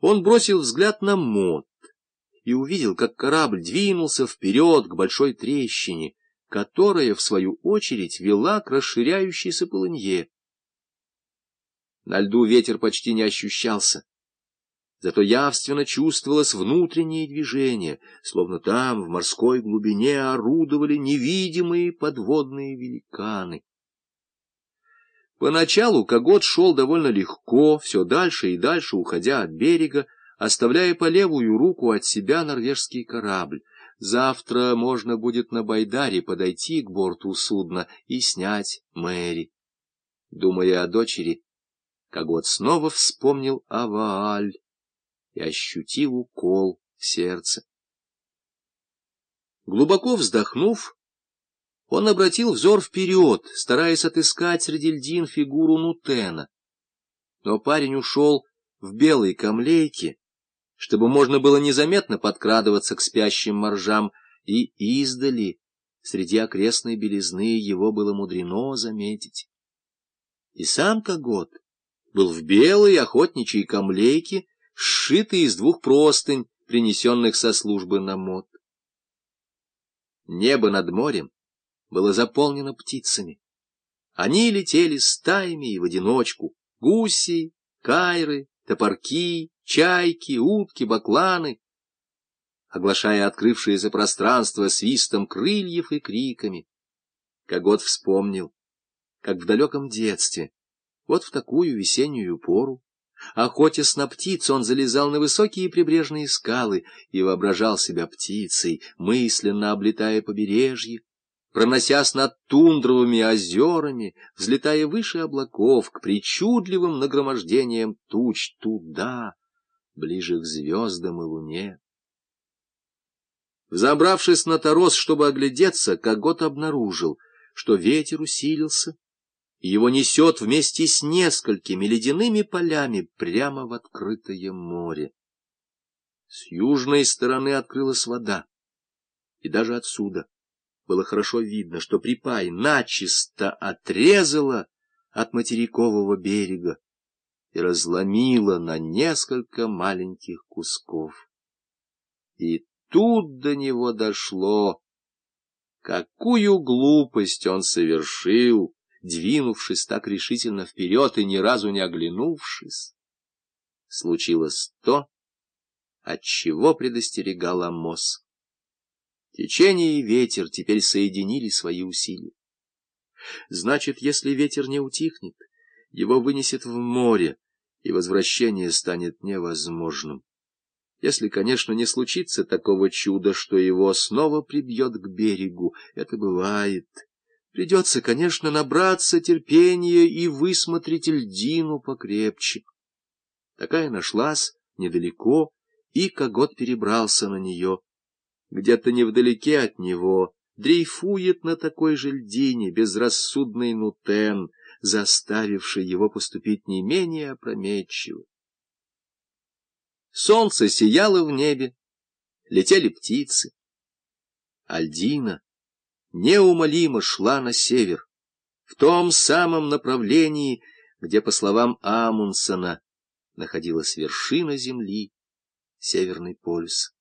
Он бросил взгляд на мод и увидел, как корабль двинулся вперед к большой трещине, которая, в свою очередь, вела к расширяющейся полынье. На льду ветер почти не ощущался. Зато явственно чувствовалось внутреннее движение, словно там, в морской глубине, орудовали невидимые подводные великаны. Поначалу Когот шел довольно легко, все дальше и дальше уходя от берега, оставляя по левую руку от себя норвежский корабль. Завтра можно будет на Байдаре подойти к борту судна и снять Мэри. Думая о дочери, Когот снова вспомнил о Вааль и ощутил укол в сердце. Глубоко вздохнув, он обратил взор вперед, стараясь отыскать среди льдин фигуру Нутена. Но парень ушел в белой камлейке, чтобы можно было незаметно подкрадываться к спящим моржам, и издали, среди окрестной белизны, его было мудрено заметить. И сам Когот был в белой охотничьей камлейке, сшитой из двух простынь, принесенных со службы на мод. Небо над морем было заполнено птицами. Они летели стаями и в одиночку. Гуси, кайры, топорки, чайки, утки, бакланы, оглашая открывшееся пространство свистом крыльев и криками. Когот вспомнил, как в далеком детстве, вот в такую весеннюю пору, охотясь на птиц, он залезал на высокие прибрежные скалы и воображал себя птицей, мысленно облетая побережье, проносясь над тундровыми озерами, взлетая выше облаков к причудливым нагромождениям туч туда, ближе к звездам и луне. Взобравшись на торос, чтобы оглядеться, Когот обнаружил, что ветер усилился, и его несет вместе с несколькими ледяными полями прямо в открытое море. С южной стороны открылась вода, и даже отсюда было хорошо видно, что припай начисто отрезала от материкового берега и разломила на несколько маленьких кусков. И тут до него дошло, какую глупость он совершил, двинувшись так решительно вперед и ни разу не оглянувшись. Случилось то, от чего предостерегал Амос. Течение и ветер теперь соединили свои усилия. Значит, если ветер не утихнет, его вынесет в море, и возвращение станет невозможным. Если, конечно, не случится такого чуда, что его снова прибьет к берегу, это бывает. Придется, конечно, набраться терпения и высмотреть льдину покрепче. Такая нашлась недалеко, и Когот перебрался на нее. Где-то невдалеке от него дрейфует на такой же льдине безрассудный Нутен, заставивший его поступить не менее опрометчиво. Солнце сияло в небе, летели птицы. Альдина неумолимо шла на север, в том самом направлении, где, по словам Амундсена, находилась вершина Земли, Северный полюс.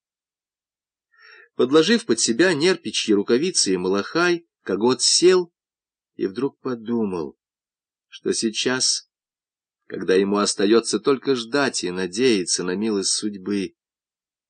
Подложив под себя нерпичьи рукавицы и малахай, Когот сел и вдруг подумал, что сейчас, когда ему остается только ждать и надеяться на милость судьбы,